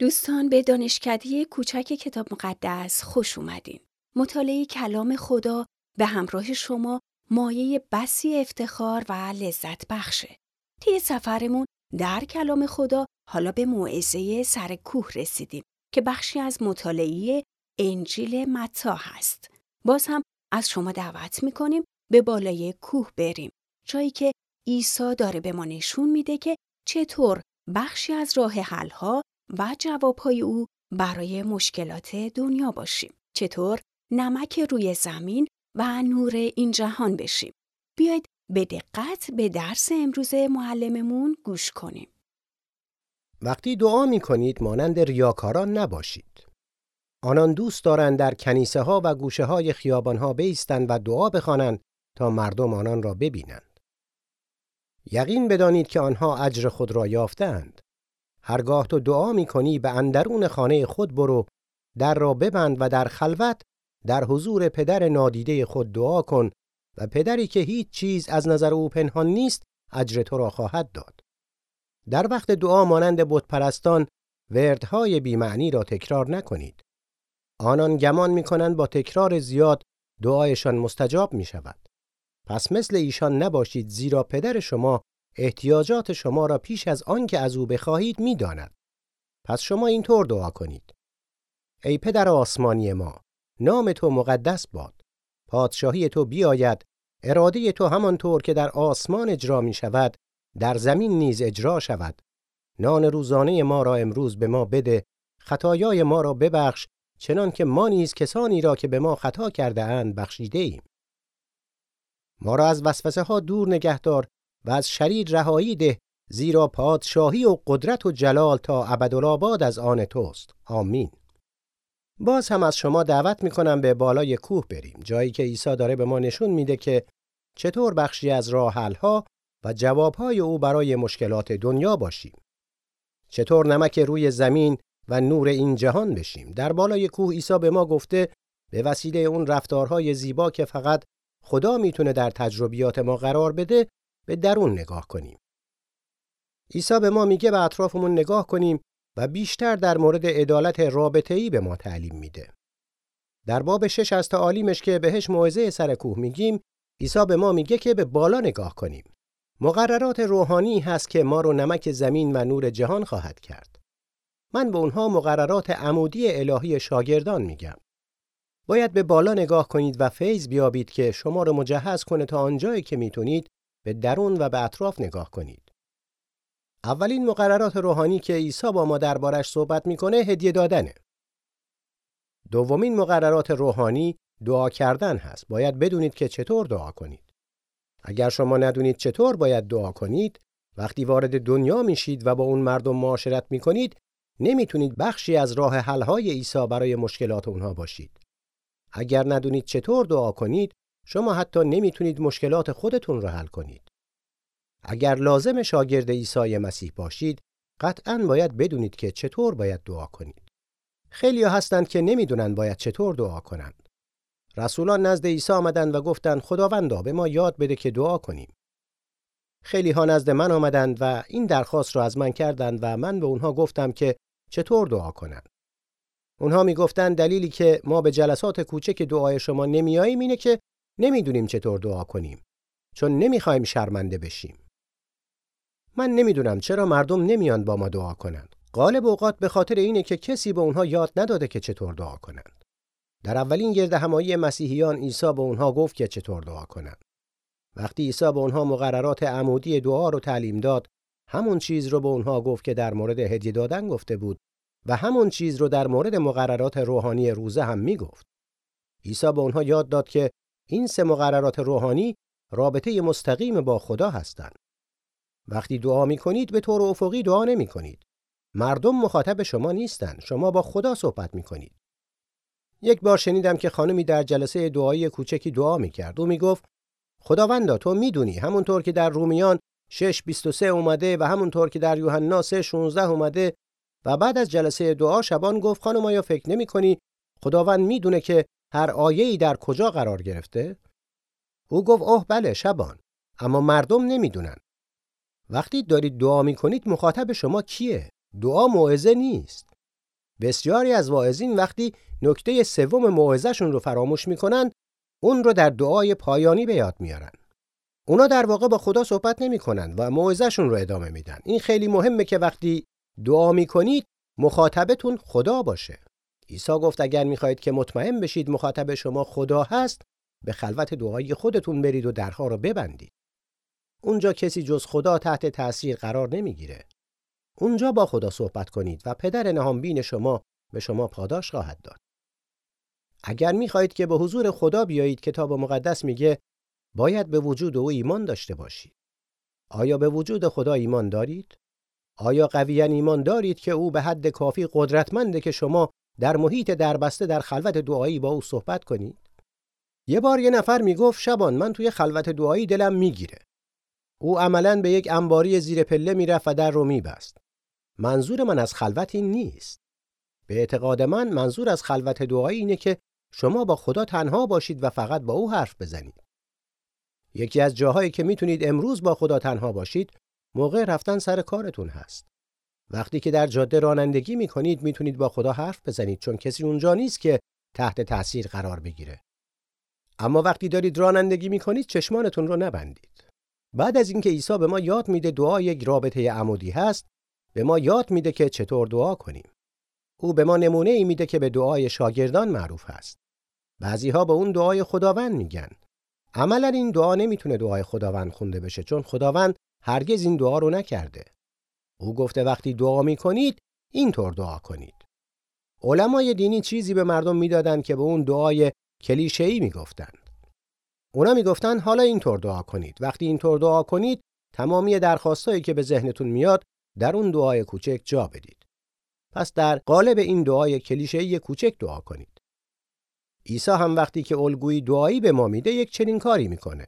دوستان به دانشکده کوچک کتاب مقدس خوش اومدین. مطالعه کلام خدا به همراه شما مایه بسی افتخار و لذت بخشه. طی سفرمون در کلام خدا حالا به موعظه سر کوه رسیدیم که بخشی از مطالعه انجیل متا هست. باز هم از شما دعوت می‌کنیم به بالای کوه بریم. جایی که عیسی داره به ما نشون میده که چطور بخشی از راه حلها و جوابهای او برای مشکلات دنیا باشیم. چطور نمک روی زمین و نور این جهان بشیم. بیاید به دقت به درس امروز معلممون گوش کنیم. وقتی دعا می کنید مانند ریاکاران نباشید. آنان دوست دارند در کنیسه ها و گوشه های خیابان ها بیستند و دعا بخوانند تا مردم آنان را ببینند. یقین بدانید که آنها اجر خود را یافتند. هرگاه تو دعا می کنی به اندرون خانه خود برو در را ببند و در خلوت در حضور پدر نادیده خود دعا کن و پدری که هیچ چیز از نظر او پنهان نیست اجر تو را خواهد داد. در وقت دعا مانند بتپرستان وردهای بیمعنی را تکرار نکنید. آنان گمان می کنند با تکرار زیاد دعایشان مستجاب می شود. پس مثل ایشان نباشید زیرا پدر شما احتیاجات شما را پیش از آن که از او بخواهید می‌داند. پس شما اینطور دعا کنید. ای پدر آسمانی ما، نام تو مقدس باد. پادشاهی تو بیاید، اراده تو همانطور که در آسمان اجرا می شود، در زمین نیز اجرا شود. نان روزانه ما را امروز به ما بده، خطایای ما را ببخش، چنان که ما نیز کسانی را که به ما خطا کرده اند بخشیده ایم. ما را از وسوسه ها دور نگهدار و از شریر رهایی ده زیرا پادشاهی و قدرت و جلال تا ابدالآباد از آن توست. آمین. باز هم از شما دعوت می‌کنم به بالای کوه بریم. جایی که عیسی داره به ما نشون میده که چطور بخشی از راه ها و جوابهای او برای مشکلات دنیا باشیم. چطور نمک روی زمین و نور این جهان بشیم. در بالای کوه عیسی به ما گفته به وسیله اون رفتارهای زیبا که فقط خدا می‌تونه در تجربیات ما قرار بده به درون نگاه کنیم. عیسی به ما میگه به اطرافمون نگاه کنیم و بیشتر در مورد عدالت رابطه‌ای به ما تعلیم میده. در باب شش از تعالیمش که بهش موعظه سر کوه میگیم، عیسی به ما میگه که به بالا نگاه کنیم. مقررات روحانی هست که ما رو نمک زمین و نور جهان خواهد کرد. من به اونها مقررات عمودی الهی شاگردان میگم. باید به بالا نگاه کنید و فیض بیابید که شما رو مجهز کنه تا آنجایی که می‌تونید به درون و به اطراف نگاه کنید. اولین مقررات روحانی که عیسی با ما دربارش صحبت می‌کنه هدیه دادنه. دومین مقررات روحانی دعا کردن هست. باید بدونید که چطور دعا کنید. اگر شما ندونید چطور باید دعا کنید، وقتی وارد دنیا میشید و با اون مردم معاشرت می‌کنید، نمی‌تونید بخشی از راه حل‌های عیسی برای مشکلات اونها باشید. اگر ندونید چطور دعا کنید، شما حتی نمی‌تونید مشکلات خودتون رو حل کنید. اگر لازم شاگرد عیسی مسیح باشید، قطعا باید بدونید که چطور باید دعا کنید. خیلی هستند که نمی‌دونن باید چطور دعا کنند. رسولان نزد عیسی آمدند و گفتند خداوندا به ما یاد بده که دعا کنیم. خیلی ها نزد من آمدند و این درخواست را از من کردند و من به اونها گفتم که چطور دعا کنند. اونها می‌گفتند دلیلی که ما به جلسات کوچک دعای شما نمیاییم اینه که نمی‌دونیم چطور دعا کنیم چون نمی‌خوایم شرمنده بشیم. من نمی‌دونم چرا مردم نمیان با ما دعا کنند. غالب اوقات به خاطر اینه که کسی به اونها یاد نداده که چطور دعا کنند. در اولین گرد همایی مسیحیان عیسی به اونها گفت که چطور دعا کنند. وقتی عیسی به اونها مقررات عمودی دعا رو تعلیم داد همون چیز رو به اونها گفت که در مورد هدیه دادن گفته بود و همون چیز رو در مورد مقررات روحانی روزه هم می‌گفت. عیسی به اونها یاد داد که این سه مقررات روحانی رابطه مستقیم با خدا هستند. وقتی دعا می کنید به طور افقی دعا نمی کنید. مردم مخاطب شما نیستند. شما با خدا صحبت می کنید. یک بار شنیدم که خانمی در جلسه دعایی کوچکی دعا می کرد. او می گفت خداوندا تو می‌دونی همونطور که در رومیان 6:23 اومده و همونطور که در یوحنا 3:16 اومده و بعد از جلسه دعا شبان گفت خانم آیا فکر نمی کنی خداوند می‌دونه که هر آیه‌ای در کجا قرار گرفته؟ او گفت اوه بله شبان اما مردم نمی‌دونن. وقتی دارید دعا می‌کنید مخاطب شما کیه؟ دعا موعظه نیست. بسیاری از واعظین وقتی نکته سوم موعظهشون رو فراموش می‌کنن اون رو در دعای پایانی به یاد میارن اونا در واقع با خدا صحبت نمی‌کنن و موعظهشون رو ادامه میدن این خیلی مهمه که وقتی دعا می‌کنید مخاطبتون خدا باشه عیسی گفت اگر می‌خواهید که مطمئن بشید مخاطب شما خدا هست به خلوت دعایی خودتون برید و درها رو ببندید. اونجا کسی جز خدا تحت تأثیر قرار نمی‌گیره. اونجا با خدا صحبت کنید و پدر نهانبین شما به شما پاداش خواهد داد. اگر می‌خواهید که به حضور خدا بیایید کتاب مقدس میگه باید به وجود او ایمان داشته باشید. آیا به وجود خدا ایمان دارید؟ آیا قویا ایمان دارید که او به حد کافی قدرتمنده که شما در محیط دربسته در خلوت دعایی با او صحبت کنید. یه بار یه نفر می‌گفت شبان من توی خلوت دعایی دلم می‌گیره. او عملا به یک انباری زیر پله می‌رفت و در رو میبست. منظور من از خلوت این نیست. به اعتقاد من منظور از خلوت دعایی اینه که شما با خدا تنها باشید و فقط با او حرف بزنید. یکی از جاهایی که می‌تونید امروز با خدا تنها باشید موقع رفتن سر کارتون هست. وقتی که در جاده رانندگی می‌کنید می‌تونید با خدا حرف بزنید چون کسی اونجا نیست که تحت تاثیر قرار بگیره. اما وقتی دارید رانندگی می‌کنید چشمانتون رو نبندید. بعد از اینکه عیسی به ما یاد میده دعا یک رابطه عمودی هست به ما یاد میده که چطور دعا کنیم. او به ما نمونه ای میده که به دعای شاگردان معروف هست. بعضی ها به اون دعای خداوند میگن. عملا این دعا نمی‌تونه دعای خداوند خونده بشه چون خداوند هرگز این دعا رو نکرده. او گفته وقتی دعا می‌کنید اینطور دعا کنید. علمای دینی چیزی به مردم می‌دادند که به اون دعای کلیشه‌ای می‌گفتند. اونا می‌گفتند حالا اینطور دعا کنید. وقتی اینطور دعا کنید تمامی درخواستایی که به ذهنتون میاد در اون دعای کوچک جا بدید. پس در قالب این دعای کلیشه‌ای کوچک دعا کنید. عیسی هم وقتی که الگویی دعایی به ما میده یک چنین کاری می‌کنه.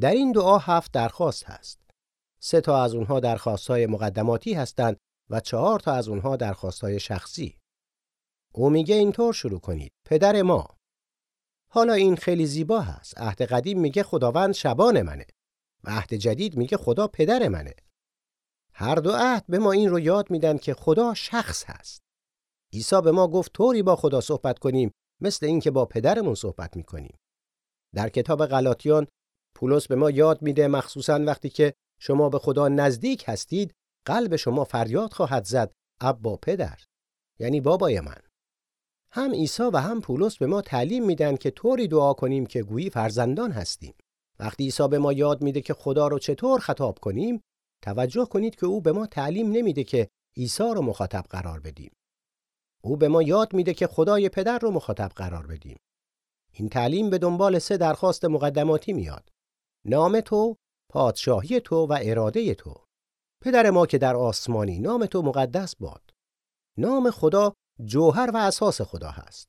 در این دعا هفت درخواست هست. سه تا از اونها درخواستهای مقدماتی هستند و چهار تا از اونها درخواستهای شخصی. او میگه اینطور شروع کنید. پدر ما. حالا این خیلی زیبا هست. عهد قدیم میگه خداوند شبان منه و عهد جدید میگه خدا پدر منه. هر دو عهد به ما این رو یاد میدن که خدا شخص هست. عیسی به ما گفت طوری با خدا صحبت کنیم مثل اینکه با پدرمون صحبت می‌کنیم. در کتاب غلاطیان پولس به ما یاد میده مخصوصا وقتی که شما به خدا نزدیک هستید قلب شما فریاد خواهد زد ابا پدر. یعنی بابای من. هم عیسی و هم پولس به ما تعلیم میدن که طوری دعا کنیم که گویی فرزندان هستیم. وقتی عیسی به ما یاد میده که خدا رو چطور خطاب کنیم توجه کنید که او به ما تعلیم نمیده که عیسی رو مخاطب قرار بدیم. او به ما یاد میده که خدای پدر رو مخاطب قرار بدیم. این تعلیم به دنبال سه درخواست مقدماتی میاد. نام تو پادشاهی تو و اراده تو. پدر ما که در آسمانی نام تو مقدس باد. نام خدا جوهر و اساس خدا هست.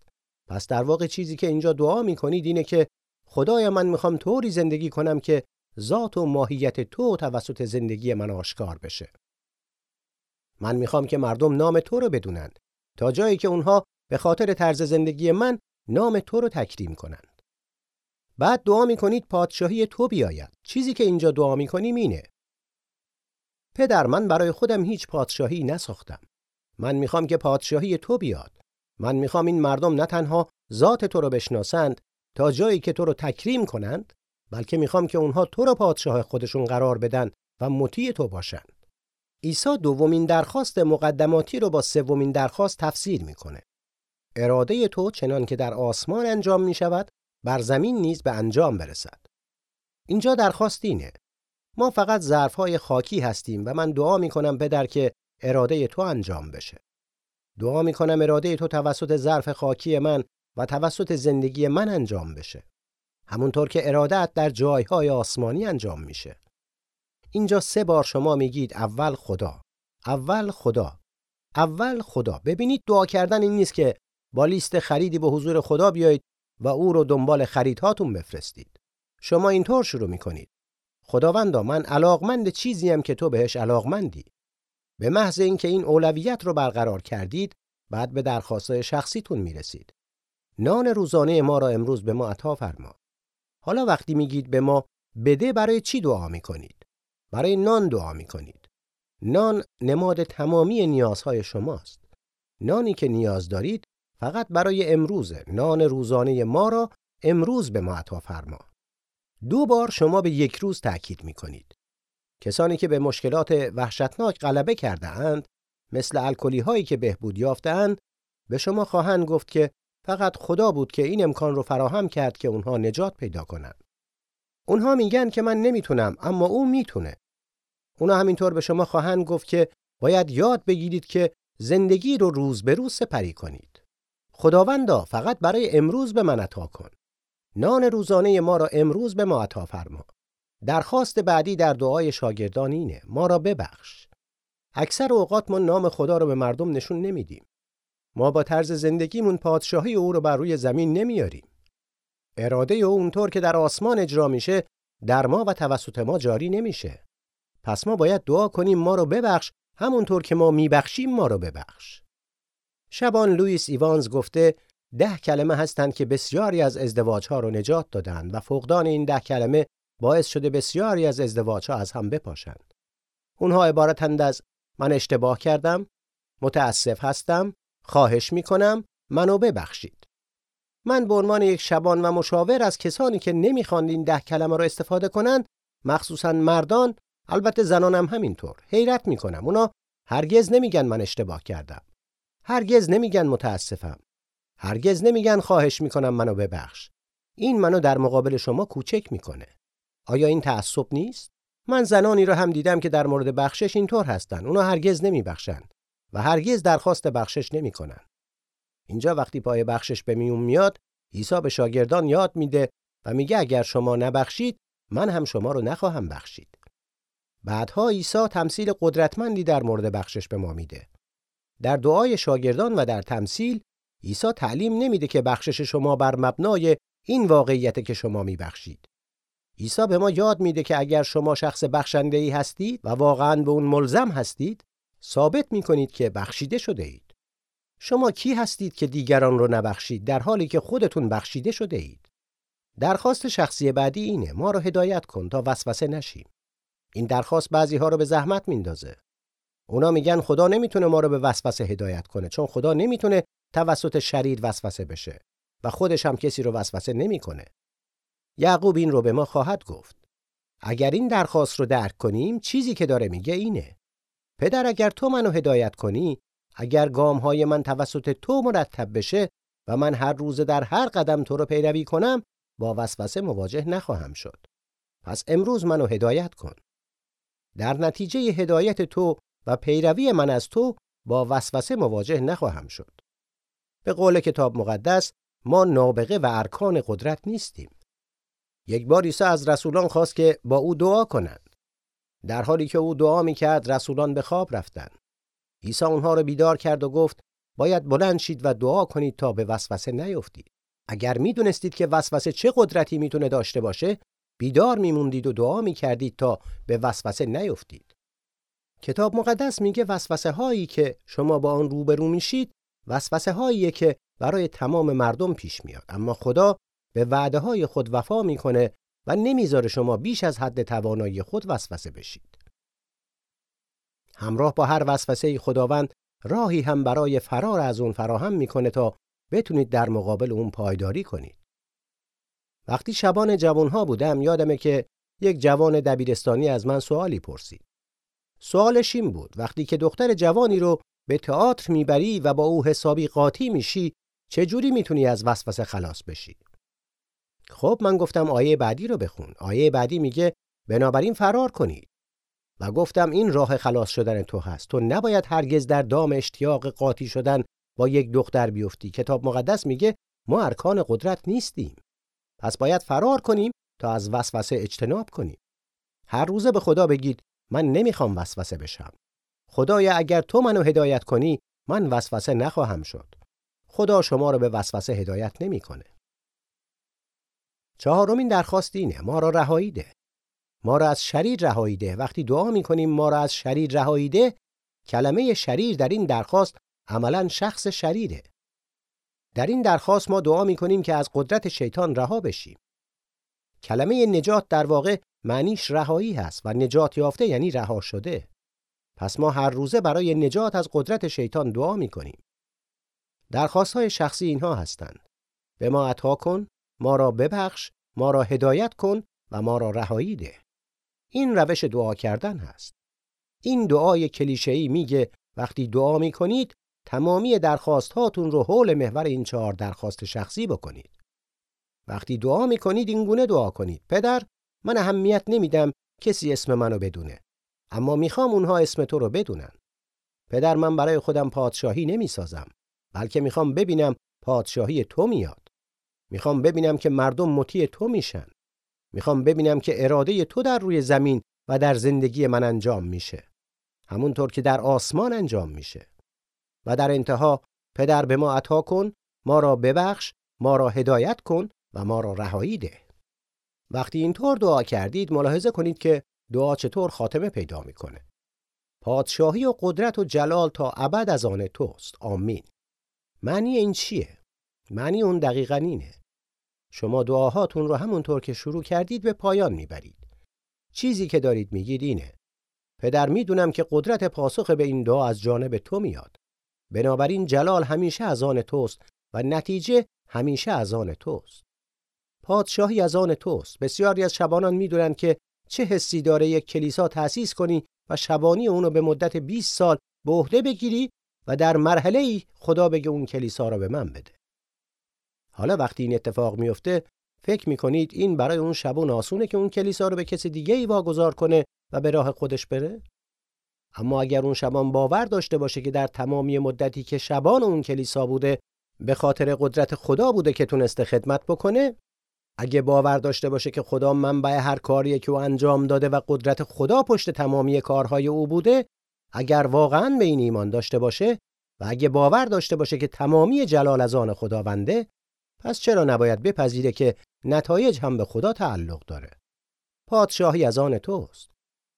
پس در واقع چیزی که اینجا دعا می‌کنید اینه که خدایا من می‌خوام طوری زندگی کنم که ذات و ماهیت تو توسط زندگی من آشکار بشه. من می‌خوام که مردم نام تو رو بدونند تا جایی که اونها به خاطر طرز زندگی من نام تو رو تکریم کنند. بعد دعا می‌کنید پادشاهی تو بیاید. چیزی که اینجا دعا می‌کنیم اینه. پدر من برای خودم هیچ پادشاهی نساختم. من می‌خوام که پادشاهی تو بیاد. من می‌خوام این مردم نه تنها ذات تو رو بشناسند تا جایی که تو رو تکریم کنند بلکه می‌خوام که اونها تو رو پادشاه خودشون قرار بدن و مطیع تو باشند. عیسی دومین درخواست مقدماتی رو با سومین درخواست تفسیر می‌کنه. اراده تو چنان که در آسمان انجام می شود بر زمین نیز به انجام برسد. اینجا درخواست اینه. ما فقط ظرفهای خاکی هستیم و من دعا می کنم پدر که اراده تو انجام بشه. دعا می کنم اراده تو توسط ظرف خاکی من و توسط زندگی من انجام بشه. همونطور که ارادت در جایهای آسمانی انجام میشه. اینجا سه بار شما میگید اول خدا اول خدا اول خدا. ببینید دعا کردن این نیست که با لیست خریدی به حضور خدا بیایید و او رو دنبال خریدهاتون بفرستید. شما اینطور شروع می‌کنید. خداوندا من علاقمند چیزیم که تو بهش علاقمندی. به محض اینکه این اولویت رو برقرار کردید بعد به درخواست شخصیتون می‌رسید. نان روزانه ما را امروز به ما عطا فرما. حالا وقتی میگید به ما بده برای چی دعا می‌کنید؟ برای نان دعا می‌کنید. نان نماد تمامی نیازهای شماست. نانی که نیاز دارید فقط برای امروز نان روزانه ما را امروز به ما عطا فرما دو بار شما به یک روز تأکید می کنید کسانی که به مشکلات وحشتناک غلبه کرده اند مثل الکلی هایی که بهبود یافتهاند به شما خواهند گفت که فقط خدا بود که این امکان رو فراهم کرد که اونها نجات پیدا کنند. اونها میگن که من نمی‌تونم اما او می‌تونه. اونا همینطور به شما خواهند گفت که باید یاد بگیرید که زندگی رو روز به روز سپری کنید. خداوندا فقط برای امروز به من عطا کن. نان روزانه ما را امروز به ما عطا فرما. درخواست بعدی در دعای شاگردان اینه ما را ببخش. اکثر اوقات ما نام خدا رو به مردم نشون نمیدیم. ما با طرز زندگیمون پادشاهی او رو بر روی زمین نمیاریم. اراده او اونطور که در آسمان اجرا میشه در ما و توسط ما جاری نمیشه. پس ما باید دعا کنیم ما رو ببخش همونطور که ما میبخشیم ما رو ببخش. شبان لوئیس ایوانز گفته ده کلمه هستند که بسیاری از ازدواج ها رو نجات دادند و فقدان این ده کلمه باعث شده بسیاری از ازدواج ها از هم بپاشند. اونها عبارتند از من اشتباه کردم، متاسف هستم، خواهش می کنم، منو ببخشید. من به عنوان یک شبان و مشاور از کسانی که نمی‌خواند این ده کلمه رو استفاده کنند، مخصوصا مردان، البته زنانم همینطور، حیرت می‌کنم. اونا هرگز نمیگن من اشتباه کردم. هرگز نمیگن متاسفم. هرگز نمیگن خواهش می‌کنم منو ببخش. این منو در مقابل شما کوچک می‌کنه. آیا این تعصب نیست؟ من زنانی رو هم دیدم که در مورد بخشش اینطور هستن. اونا هرگز نمیبخشن و هرگز درخواست بخشش نمی‌کنن. اینجا وقتی پای بخشش به میون میاد، عیسی به شاگردان یاد میده و میگه اگر شما نبخشید، من هم شما رو نخواهم بخشید. بعدها عیسی تمثیل قدرتمندی در مورد بخشش به ما میده. در دعای شاگردان و در تمثیل عیسی تعلیم نمیده که بخشش شما بر مبنای این واقعیت که شما میبخشید. عیسی به ما یاد میده که اگر شما شخص بخشنده ای هستید و واقعا به اون ملزم هستید، ثابت می‌کنید که بخشیده شده اید. شما کی هستید که دیگران رو نبخشید در حالی که خودتون بخشیده شده اید؟ درخواست شخصی بعدی اینه ما رو هدایت کن تا وسوسه نشیم. این درخواست بعضی ها رو به زحمت میندازه. اونا میگن خدا نمی‌تونه ما رو به وسوسه هدایت کنه چون خدا نمی‌تونه توسط شریر وسوسه بشه و خودش هم کسی رو وسوسه نمی‌کنه. یعقوب این رو به ما خواهد گفت. اگر این درخواست رو درک کنیم چیزی که داره میگه اینه. پدر اگر تو منو هدایت کنی اگر گام های من توسط تو مرتب بشه و من هر روز در هر قدم تو رو پیروی کنم با وسوسه مواجه نخواهم شد. پس امروز منو هدایت کن. در نتیجه هدایت تو و پیروی من از تو با وسوسه مواجه نخواهم شد. به قول کتاب مقدس ما نابغه و ارکان قدرت نیستیم. یک بار عیسی از رسولان خواست که با او دعا کنند. در حالی که او دعا می‌کرد رسولان به خواب رفتند. عیسی اونها را بیدار کرد و گفت باید بلند شید و دعا کنید تا به وسوسه نیفتید. اگر می‌دونستید که وسوسه چه قدرتی می‌تونه داشته باشه، بیدار میموندید و دعا می‌کردید تا به وسوسه نیفتید. کتاب مقدس میگه وسوسه هایی که شما با آن روبرو میشید وسوسه هایی که برای تمام مردم پیش میاد اما خدا به وعده های خود وفا می‌کنه و نمی‌ذاره شما بیش از حد توانایی خود وسوسه بشید. همراه با هر وسوسه خداوند راهی هم برای فرار از اون فراهم می‌کنه تا بتونید در مقابل اون پایداری کنید. وقتی شبان جوانها بودم یادمه که یک جوان دبیرستانی از من سوالی پرسید. سوالش این بود وقتی که دختر جوانی رو به تئاتر می‌بری و با او حسابی قاطی میشی چجوری می‌تونی از وسوسه خلاص بشی؟ خب من گفتم آیه بعدی رو بخون. آیه بعدی میگه بنابراین فرار کنید. و گفتم این راه خلاص شدن تو هست. تو نباید هرگز در دام اشتیاق قاطی شدن با یک دختر بیفتی. کتاب مقدس میگه ما ارکان قدرت نیستیم. پس باید فرار کنیم تا از وسوسه اجتناب کنیم. هر روزه به خدا بگید من نمی‌خوام وسوسه بشم. خدایا اگر تو منو هدایت کنی من وسوسه نخواهم شد. خدا شما رو به وسوسه هدایت نمی‌کنه. چهارمین درخواست اینه ما را رهایی ده. ما را از شریر رهایی ده. وقتی دعا می‌کنیم ما را از شریر رهایی ده کلمه شریر در این درخواست عملا شخص شریره. در این درخواست ما دعا می‌کنیم که از قدرت شیطان رها بشیم. کلمه نجات در واقع معنیش رهایی هست و نجات یافته یعنی رها شده. پس ما هر روزه برای نجات از قدرت شیطان دعا می‌کنیم. درخواست های شخصی اینها هستند. به ما عطا کن، ما را ببخش، ما را هدایت کن و ما را رهایی ده. این روش دعا کردن هست. این دعای کلیشه‌ای میگه وقتی دعا می‌کنید تمامی درخواست هاتون رو حول محور این چهار درخواست شخصی بکنید. وقتی دعا می‌کنید این گونه دعا کنید. پدر من اهمیت نمیدم کسی اسم منو بدونه. اما می‌خوام اونها اسم تو رو بدونن. پدر من برای خودم پادشاهی نمی‌سازم. بلکه می‌خوام ببینم پادشاهی تو میاد. می‌خوام ببینم که مردم مطیع تو میشن. می‌خوام ببینم که اراده تو در روی زمین و در زندگی من انجام میشه. همونطور که در آسمان انجام میشه. و در انتها پدر به ما عطا کن، ما را ببخش، ما را هدایت کن و ما را رهایی ده. وقتی اینطور دعا کردید ملاحظه کنید که دعا چطور خاتمه پیدا می‌کنه. پادشاهی و قدرت و جلال تا ابد از آن توست. آمین. معنی این چیه؟ معنی اون دقیقا اینه. شما دعاهاتون رو همونطور که شروع کردید به پایان می‌برید. چیزی که دارید میگید اینه. پدر می‌دونم که قدرت پاسخ به این دعا از جانب تو میاد. بنابراین جلال همیشه از آن توست و نتیجه همیشه از آن توست. پادشاهی از آن توست. بسیاری از شبانان می‌دونن که چه حسی داره یک کلیسا تأسیس کنی و شبانی اونو به مدت 20 سال به عهده بگیری و در مرحله ای خدا بگه اون کلیسا رو به من بده. حالا وقتی این اتفاق میفته فکر می‌کنید این برای اون شبون آسونه که اون کلیسا رو به کسی دیگه ای واگذار کنه و به راه خودش بره؟ اما اگر اون شبان باور داشته باشه که در تمامی مدتی که شبان اون کلیسا بوده به خاطر قدرت خدا بوده که تونسته خدمت بکنه اگه باور داشته باشه که خدا منبع هر کاریه که او انجام داده و قدرت خدا پشت تمامی کارهای او بوده اگر واقعا به این ایمان داشته باشه و اگه باور داشته باشه که تمامی جلال از آن خداونده پس چرا نباید بپذیره که نتایج هم به خدا تعلق داره؟ پادشاهی از آن توست.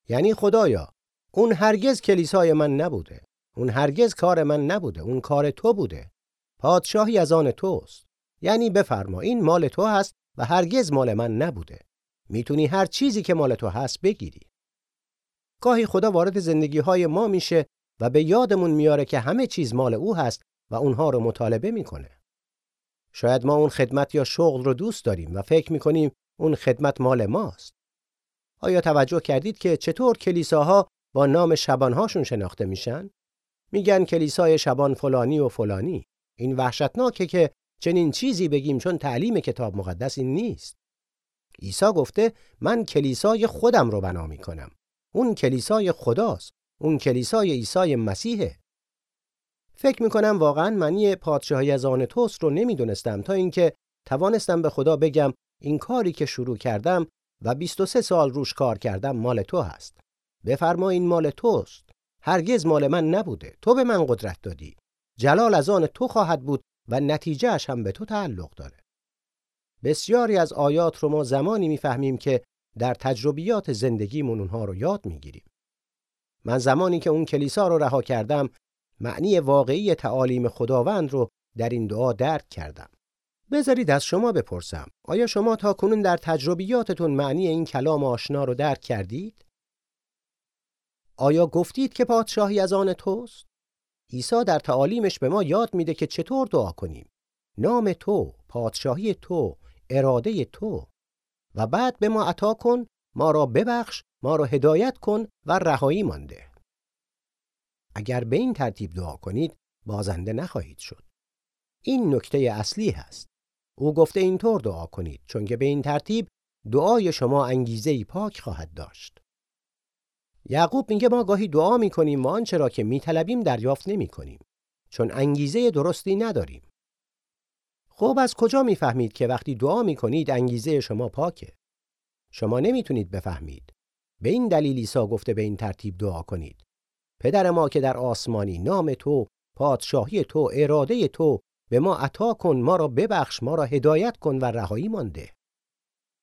یعنی خدایا اون هرگز کلیسای من نبوده اون هرگز کار من نبوده اون کار تو بوده. پادشاهی از آن توست. یعنی بفرما این مال تو هست و هرگز مال من نبوده می‌تونی هر چیزی که مال تو هست بگیری گاهی خدا وارد زندگی های ما میشه و به یادمون میاره که همه چیز مال او هست و اونها رو مطالبه می‌کنه شاید ما اون خدمت یا شغل رو دوست داریم و فکر می‌کنیم اون خدمت مال ماست آیا توجه کردید که چطور کلیساها با نام شبانهاشون شناخته میشن؟ میگن کلیسای شبان فلانی و فلانی. این وحشتناکه که چنین چیزی بگیم چون تعلیم کتاب مقدس این نیست. عیسی گفته من کلیسای خودم رو بنا می‌کنم. اون کلیسای خداست. اون کلیسای عیسی مسیحه. فکر می‌کنم واقعا معنی پادشاهی از آن توست رو نمی‌دونستم تا اینکه توانستم به خدا بگم این کاری که شروع کردم و 23 سال روش کار کردم مال تو هست. بفرما این مال توست. هرگز مال من نبوده. تو به من قدرت دادی. جلال از آن تو خواهد بود و نتیجهش هم به تو تعلق داره. بسیاری از آیات رو ما زمانی می‌فهمیم که در تجربیات زندگیمون اونها رو یاد می‌گیریم. من زمانی که اون کلیسا رو رها کردم معنی واقعی تعالیم خداوند رو در این دعا درک کردم. بذارید از شما بپرسم آیا شما تا کنون در تجربیاتتون معنی این کلام آشنا رو درک کردید؟ آیا گفتید که پادشاهی از آن توست؟ عیسی در تعالیمش به ما یاد میده که چطور دعا کنیم. نام تو، پادشاهی تو، اراده تو و بعد به ما عطا کن، ما را ببخش، ما را هدایت کن و رهایی مانده. اگر به این ترتیب دعا کنید، بازنده نخواهید شد. این نکته اصلی هست. او گفته اینطور دعا کنید چون که به این ترتیب دعای شما انگیزه پاک خواهد داشت. یعقوب میگه ما گاهی دعا می‌کنیم و آنچه را که میطلبیم دریافت نمی‌کنیم چون انگیزه درستی نداریم. خب از کجا می‌فهمید که وقتی دعا می‌کنید انگیزه شما پاکه؟ شما نمی‌تونید بفهمید. به این دلیل عیسی گفته به این ترتیب دعا کنید. پدر ما که در آسمانی نام تو، پادشاهی تو، اراده تو به ما عطا کن ما را ببخش ما را هدایت کن و رهایی مانده.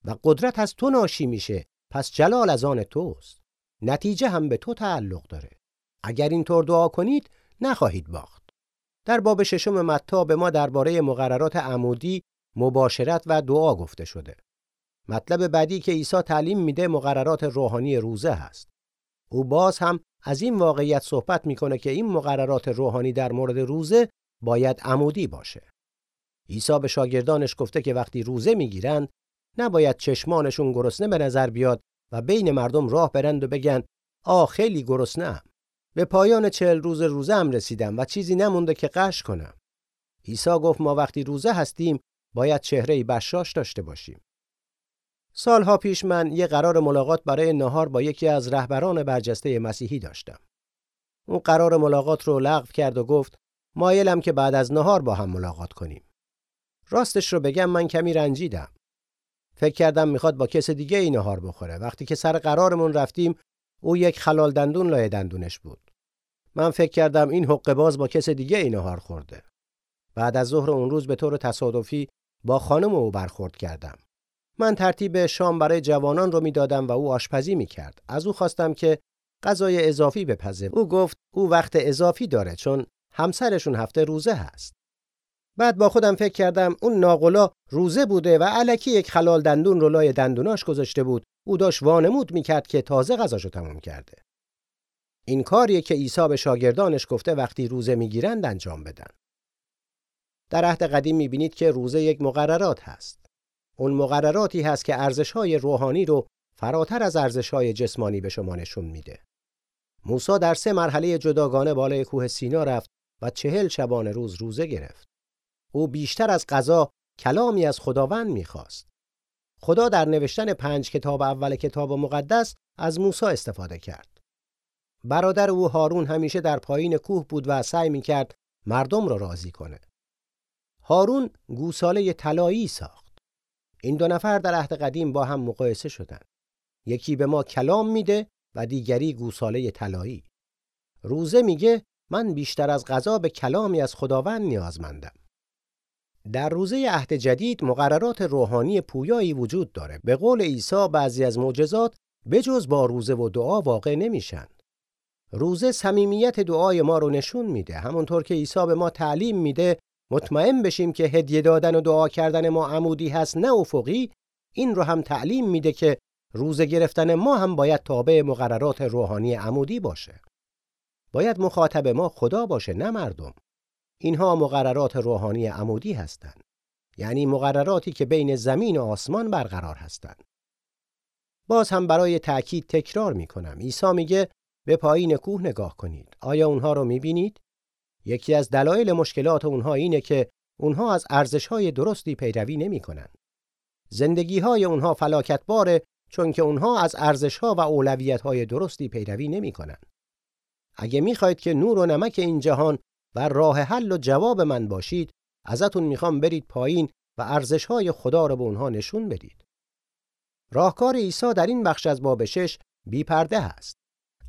و قدرت از تو ناشی میشه پس جلال از آن توست. نتیجه هم به تو تعلق داره. اگر اینطور دعا کنید نخواهید باخت. در باب ششم متا به ما درباره مقررات عمودی، مباشرت و دعا گفته شده. مطلب بعدی که عیسی تعلیم میده مقررات روحانی روزه هست. او باز هم از این واقعیت صحبت می‌کنه که این مقررات روحانی در مورد روزه باید عمودی باشه. عیسی به شاگردانش گفته که وقتی روزه می‌گیرند نباید چشمانشون گرسنه به نظر بیاد و بین مردم راه برند و بگن آ خیلی گرسنه به پایان چهل روز روزه هم رسیدم و چیزی نمونده که قش کنم. عیسی گفت ما وقتی روزه هستیم باید چهره بشاش داشته باشیم. سالها پیش من یه قرار ملاقات برای نهار با یکی از رهبران برجسته مسیحی داشتم. اون قرار ملاقات رو لغو کرد و گفت مایلم که بعد از نهار با هم ملاقات کنیم. راستش رو بگم من کمی رنجیدم. فکر کردم می‌خواد با کس دیگه این نهار بخوره. وقتی که سر قرارمون رفتیم او یک خلال دندون لای دندونش بود. من فکر کردم این حقه باز با کس دیگه این نهار خورده. بعد از ظهر اون روز به طور تصادفی با خانم او برخورد کردم. من ترتیب شام برای جوانان رو می‌دادم و او آشپزی می‌کرد. از او خواستم که غذای اضافی بپزه. او گفت او وقت اضافی داره چون همسرشون هفته روزه هست. بعد با خودم فکر کردم اون ناقلا روزه بوده و علکی یک خلال دندون رو لای دندوناش گذاشته بود. او داشت وانمود می‌کرد که تازه غذاشو تموم کرده. این کاریه که عیسی به شاگردانش گفته وقتی روزه می‌گیرند انجام بدن. در عهد قدیم می‌بینید که روزه یک مقررات هست. اون مقرراتی هست که ارزش‌های روحانی رو فراتر از ارزش‌های جسمانی به شما نشون میده. موسی در سه مرحله جداگانه بالای کوه سینا رفت و چهل شبانه روز روزه گرفت. او بیشتر از غذا کلامی از خداوند می‌خواست. خدا در نوشتن پنج کتاب اول کتاب مقدس از موسی استفاده کرد. برادر او هارون همیشه در پایین کوه بود و سعی می‌کرد مردم را راضی کنه. هارون گوساله طلایی ساخت. این دو نفر در عهد قدیم با هم مقایسه شدند. یکی به ما کلام میده و دیگری گوساله طلایی. روزه میگه من بیشتر از غذا به کلامی از خداوند نیازمندم. در روزه عهد جدید مقررات روحانی پویایی وجود داره. به قول عیسی بعضی از معجزات بجز با روزه و دعا واقع نمیشن. روزه صمیمیت دعای ما رو نشون میده. همونطور که عیسی به ما تعلیم میده مطمئن بشیم که هدیه دادن و دعا کردن ما عمودی هست نه افقی این رو هم تعلیم میده که روزه گرفتن ما هم باید تابع مقررات روحانی عمودی باشه. باید مخاطب ما خدا باشه نه مردم. اینها مقررات روحانی عمودی هستند. یعنی مقرراتی که بین زمین و آسمان برقرار هستند. باز هم برای تأکید تکرار می کنم. عیسی میگه به پایین کوه نگاه کنید. آیا اونها رو می بینید؟ یکی از دلایل مشکلات اونها اینه که اونها از ارزش‌های درستی پیروی نمی‌کنند. زندگی‌های اونها فلاکتباره چون که اونها از ارزش‌ها و اولویت‌های درستی پیروی نمی‌کنند. اگه می‌خواید که نور و نمک این جهان و راه حل و جواب من باشید، ازتون می‌خوام برید پایین و ارزش‌های خدا رو به اونها نشون بدید. راهکار عیسی در این بخش از باب 6 بی پرده است.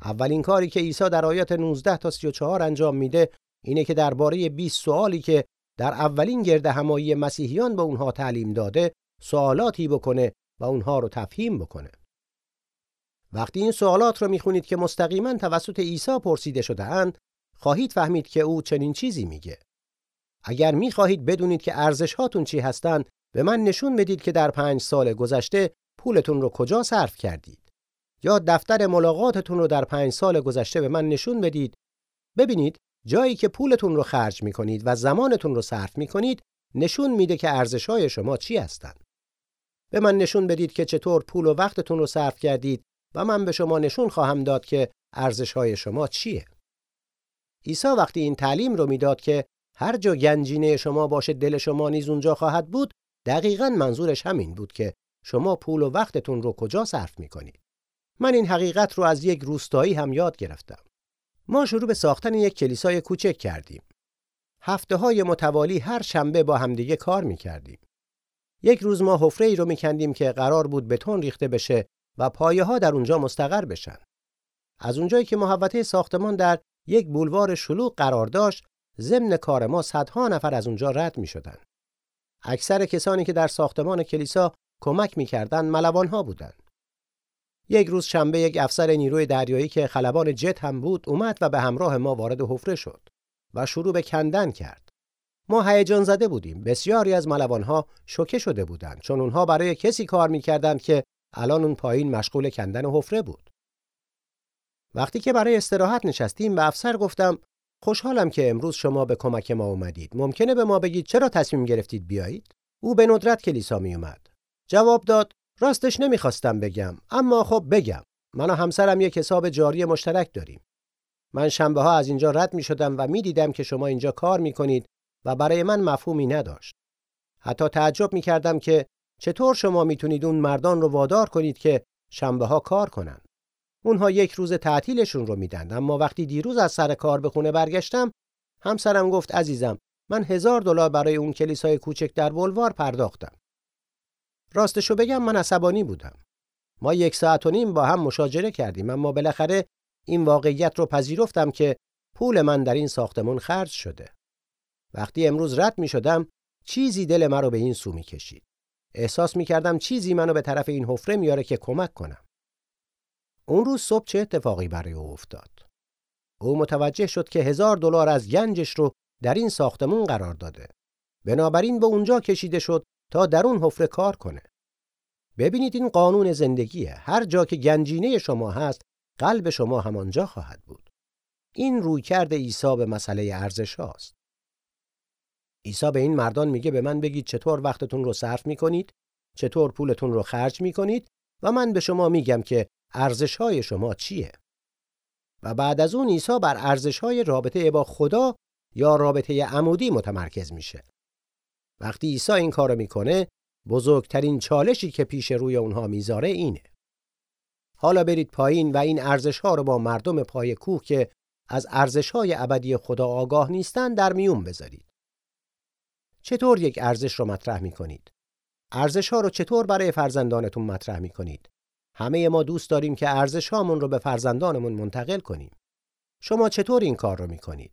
اولین کاری که عیسی در آیات 19 تا 34 انجام میده اینه که درباره 20 سوالی که در اولین گرد همایی مسیحیان به اونها تعلیم داده سوالاتی بکنه و اونها رو تفهیم بکنه. وقتی این سوالات رو می‌خونید که مستقیما توسط عیسی پرسیده شده اند، خواهید فهمید که او چنین چیزی میگه. اگر می‌خواهید بدونید که ارزش هاتون چی هستند، به من نشون بدید که در پنج سال گذشته پولتون رو کجا صرف کردید. یا دفتر ملاقاتتون رو در پنج سال گذشته به من نشون بدید. ببینید جایی که پولتون رو خرج می کنید و زمانتون رو صرف می کنید نشون میده که ارزشهای شما چی هستند. به من نشون بدید که چطور پول و وقتتون رو صرف کردید و من به شما نشون خواهم داد که ارزشهای شما چیه. عیسی وقتی این تعلیم رو می‌داد که هر جا گنجینه شما باشه دل شما نیز اونجا خواهد بود دقیقا منظورش همین بود که شما پول و وقتتون رو کجا صرف می کنید. من این حقیقت رو از یک روستایی هم یاد گرفتم. ما شروع به ساختن یک کلیسای کوچک کردیم. هفته های متوالی هر شنبه با همدیگه کار می کردیم. یک روز ما حفره ای رو می کندیم که قرار بود بتون ریخته بشه و پایه ها در اونجا مستقر بشن. از اونجایی که محوطه ساختمان در یک بولوار شلوغ قرار داشت، ضمن کار ما صدها نفر از اونجا رد می شدن. اکثر کسانی که در ساختمان کلیسا کمک می‌کردند ملوان ها بودند. یک روز شنبه یک افسر نیروی دریایی که خلبان جت هم بود اومد و به همراه ما وارد حفره شد و شروع به کندن کرد. ما هیجان زده بودیم. بسیاری از ملوانها شوکه شده بودند چون اونها برای کسی کار می‌کردند که الان اون پایین مشغول کندن حفره بود. وقتی که برای استراحت نشستیم به افسر گفتم خوشحالم که امروز شما به کمک ما اومدید. ممکنه به ما بگید چرا تصمیم گرفتید بیایید؟ او به ندرت کلیسا می اومد. جواب داد راستش نمی‌خواستم بگم اما خب بگم. من و همسرم یک حساب جاری مشترک داریم. من شنبه ها از اینجا رد می شدم و می دیدم که شما اینجا کار می کنید و برای من مفهومی نداشت. حتی تعجب می کردم که چطور شما می‌تونید اون مردان رو وادار کنید که شنبه ها کار کنن. اونها یک روز تعطیلشون رو میدن اما وقتی دیروز از سر کار به خونه برگشتم همسرم گفت عزیزم من هزار دلار برای اون کلیسای کوچک در بلوار پرداختم. راستشو بگم من عصبانی بودم. ما یک ساعت و نیم با هم مشاجره کردیم اما بالاخره این واقعیت رو پذیرفتم که پول من در این ساختمون خرج شده. وقتی امروز رد می شدم چیزی دل مرا به این سو می کشید. احساس می کردم چیزی منو به طرف این حفره میاره که کمک کنم. اون روز صبح چه اتفاقی برای او افتاد؟ او متوجه شد که هزار دلار از گنجش رو در این ساختمون قرار داده. بنابراین به اونجا کشیده شد تا در اون حفره کار کنه. ببینید این قانون زندگیه. هر جا که گنجینه شما هست، قلب شما همانجا خواهد بود. این رویکرد عیسی به مسئله ارزش هاست. عیسی به این مردان میگه به من بگید چطور وقتتون رو صرف می‌کنید، چطور پولتون رو خرج می‌کنید و من به شما میگم که ارزش های شما چیه. و بعد از اون عیسی بر ارزش های رابطه با خدا یا رابطه عمودی متمرکز میشه. وقتی عیسی این کارو می‌کنه بزرگترین چالشی که پیش روی اونها می‌ذاره اینه. حالا برید پایین و این ارزش ها رو با مردم پای کوه که از ارزش های ابدی خدا آگاه نیستن در میون بذارید. چطور یک ارزش رو مطرح می کنید؟ ارزش ها رو چطور برای فرزندانتون مطرح می کنید؟ همه ما دوست داریم که ارزش هامون رو به فرزندانمون منتقل کنیم. شما چطور این کار رو می کنید؟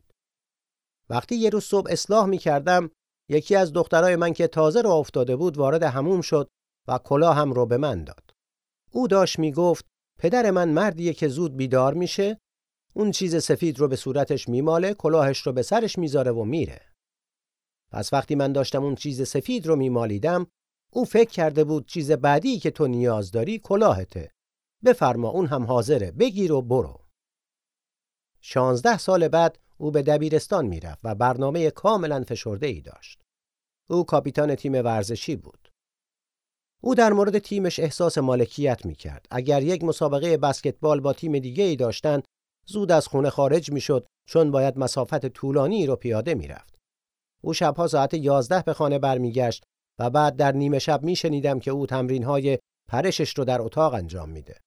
وقتی یه روز صبح اصلاح می کردم یکی از دخترای من که تازه رو افتاده بود وارد هموم شد و کلاه هم رو به من داد. او داشت می گفت پدر من مردیه که زود بیدار میشه اون چیز سفید رو به صورتش میماله کلاهش رو به سرش می‌ذاره و میره. پس وقتی من داشتم اون چیز سفید رو میمالیدم او فکر کرده بود چیز بعدی که تو نیاز داری کلاهته. بفرما اون هم حاضره بگیر و برو. شانزده سال بعد او به دبیرستان می‌رفت و برنامه کاملا فشرده ای داشت. او کاپیتان تیم ورزشی بود. او در مورد تیمش احساس مالکیت می‌کرد. اگر یک مسابقه بسکتبال با تیم دیگه ای داشتن، زود از خونه خارج می‌شد چون باید مسافت طولانی رو پیاده می‌رفت. او شبها ساعت یازده به خانه برمیگشت و بعد در نیمه شب میشنیدم که او تمرینهای پرشش رو در اتاق انجام میده.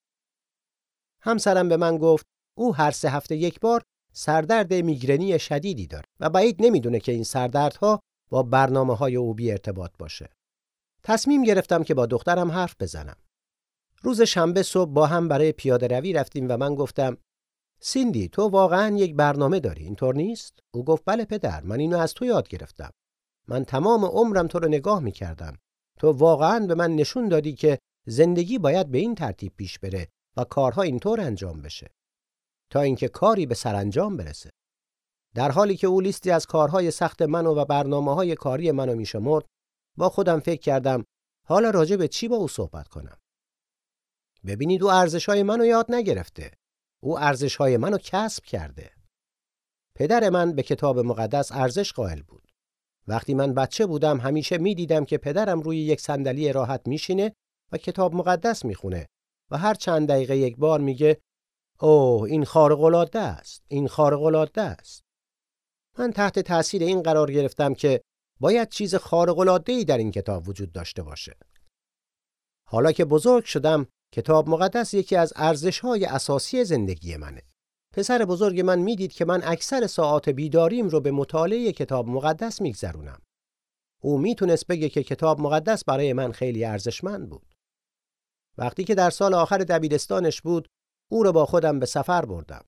همسرم به من گفت او هر سه هفته یک بار سردرد میگرنی شدیدی داره و بعید نمی‌دونه که این سردردها با برنامه های او بی ارتباط باشه. تصمیم گرفتم که با دخترم حرف بزنم. روز شنبه صبح با هم برای پیاده روی رفتیم و من گفتم سیندی تو واقعا یک برنامه داری اینطور نیست؟ او گفت بله پدر من اینو از تو یاد گرفتم. من تمام عمرم تو رو نگاه می کردم. تو واقعا به من نشون دادی که زندگی باید به این ترتیب پیش بره و کارها اینطور انجام بشه. تا اینکه کاری به سرانجام برسه. در حالی که او لیستی از کارهای سخت منو و برنامه های کاری منو میشمرد با خودم فکر کردم حالا راجع به چی با او صحبت کنم. ببینید او ارزش های منو یاد نگرفته. او ارزش های منو کسب کرده. پدر من به کتاب مقدس ارزش قائل بود. وقتی من بچه بودم همیشه می‌دیدم که پدرم روی یک صندلی راحت میشینه و کتاب مقدس می‌خونه و هر چند دقیقه یک بار میگه اوه این خارق العاده است این خارق العاده است. من تحت تاثیر این قرار گرفتم که باید چیز خارق ای در این کتاب وجود داشته باشه. حالا که بزرگ شدم کتاب مقدس یکی از ارزش‌های اساسی زندگی منه. پسر بزرگ من می‌دید که من اکثر ساعات بیداریم رو به مطالعه کتاب مقدس میگذرونم. او می‌تونست بگه که کتاب مقدس برای من خیلی ارزشمند بود. وقتی که در سال آخر دبیرستانش بود، او رو با خودم به سفر بردم.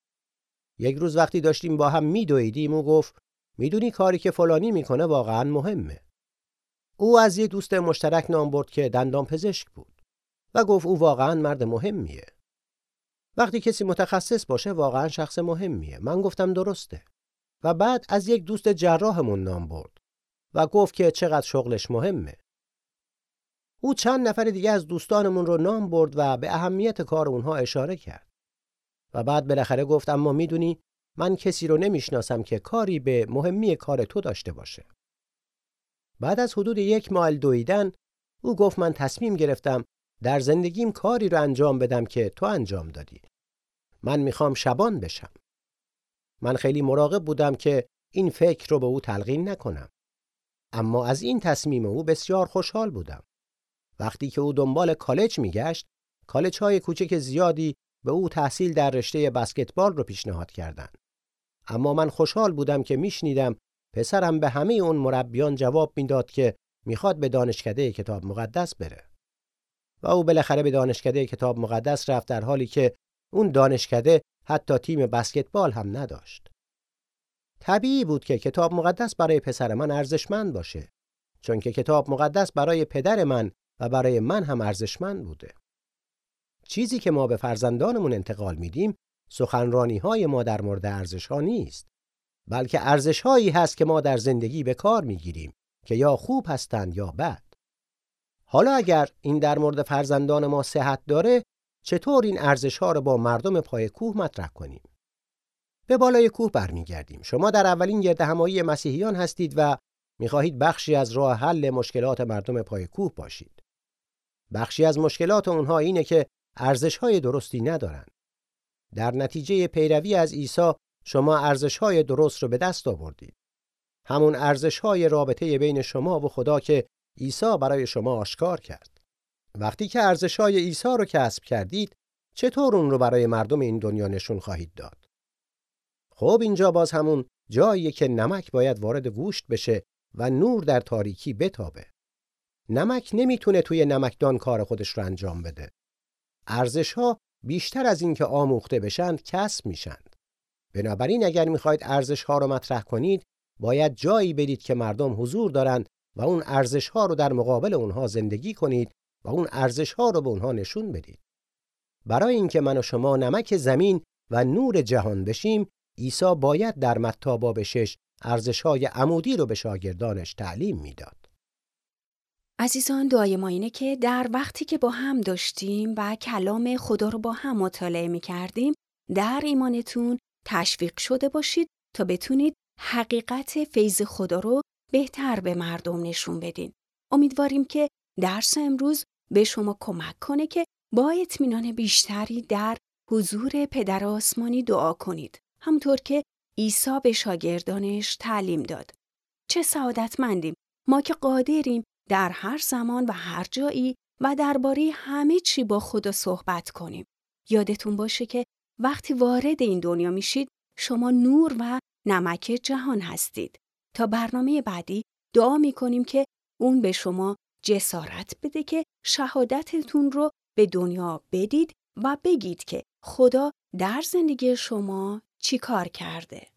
یک روز وقتی داشتیم با هم میدویدیم او گفت می‌دونی کاری که فلانی می‌کنه واقعا مهمه. او از یه دوست مشترک نام برد که دندان پزشک بود و گفت او واقعا مرد مهمیه. وقتی کسی متخصص باشه واقعا شخص مهمیه. من گفتم درسته. و بعد از یک دوست جراحمون نام برد و گفت که چقدر شغلش مهمه. او چند نفر دیگه از دوستانمون رو نام برد و به اهمیت کار اونها اشاره کرد. و بعد بالاخره گفت اما می‌دونی من کسی رو نمی‌شناسم که کاری به مهمی کار تو داشته باشه. بعد از حدود یک مایل دویدن او گفت من تصمیم گرفتم در زندگیم کاری رو انجام بدم که تو انجام دادی. من می‌خوام شبان بشم. من خیلی مراقب بودم که این فکر رو به او تلقین نکنم. اما از این تصمیم او بسیار خوشحال بودم. وقتی که او دنبال کالج میگشت، کالج های کوچک زیادی به او تحصیل در رشته بسکتبال رو پیشنهاد کردند. اما من خوشحال بودم که میشنیدم پسرم به همه اون مربیان جواب می‌داد که می‌خواد به دانشکده کتاب مقدس بره. و او بالاخره به دانشکده کتاب مقدس رفت در حالی که اون دانشکده حتی تیم بسکتبال هم نداشت. طبیعی بود که کتاب مقدس برای پسر من ارزشمند باشه چون که کتاب مقدس برای پدر من و برای من هم ارزشمند بوده. چیزی که ما به فرزندانمون انتقال میدیم سخنرانی های ما در مورد ارزش ها نیست بلکه ارزش هایی هست که ما در زندگی به کار می‌گیریم که یا خوب هستند یا بد. حالا اگر این در مورد فرزندان ما صحت داره چطور این ارزش ها رو با مردم پای کوه مطرح کنیم؟ به بالای کوه برمیگردیم. شما در اولین گرد همایی مسیحیان هستید و می‌خواهید بخشی از راه حل مشکلات مردم پای کوه باشید. بخشی از مشکلات اونها اینه که ارزش های درستی ندارند. در نتیجه پیروی از عیسی شما ارزش های درست رو به دست آوردید. همون ارزش های رابطه بین شما و خدا که عیسی برای شما آشکار کرد. وقتی که ارزش های عیسی رو کسب کردید چطور اون رو برای مردم این دنیا نشون خواهید داد؟ خب اینجا باز همون جاییه که نمک باید وارد گوشت بشه و نور در تاریکی بتابه. نمک نمی‌تونه توی نمکدان کار خودش رو انجام بده. ارزش ها بیشتر از اینکه آموخته بشند کسب میشند. بنابراین اگر می‌خواید ارزش ها رو مطرح کنید باید جایی برید که مردم حضور دارند و اون ارزش ها رو در مقابل اونها زندگی کنید و اون ارزش ها رو به اونها نشون بدید. برای اینکه من و شما نمک زمین و نور جهان بشیم عیسی باید در متی باب شش ارزش های عمودی رو به شاگردانش تعلیم می‌داد. عزیزان دعای ما اینه که در وقتی که با هم داشتیم و کلام خدا رو با هم مطالعه می کردیم در ایمانتون تشویق شده باشید تا بتونید حقیقت فیض خدا رو بهتر به مردم نشون بدین. امیدواریم که درس امروز به شما کمک کنه که با اطمینان بیشتری در حضور پدر آسمانی دعا کنید. همطور که عیسی به شاگردانش تعلیم داد. چه سعادتمندیم ما که قادریم در هر زمان و هر جایی و درباره همه چی با خدا صحبت کنیم. یادتون باشه که وقتی وارد این دنیا میشید شما نور و نمک جهان هستید. تا برنامه بعدی دعا می‌کنیم که اون به شما جسارت بده که شهادتتون رو به دنیا بدید و بگید که خدا در زندگی شما چی کار کرده.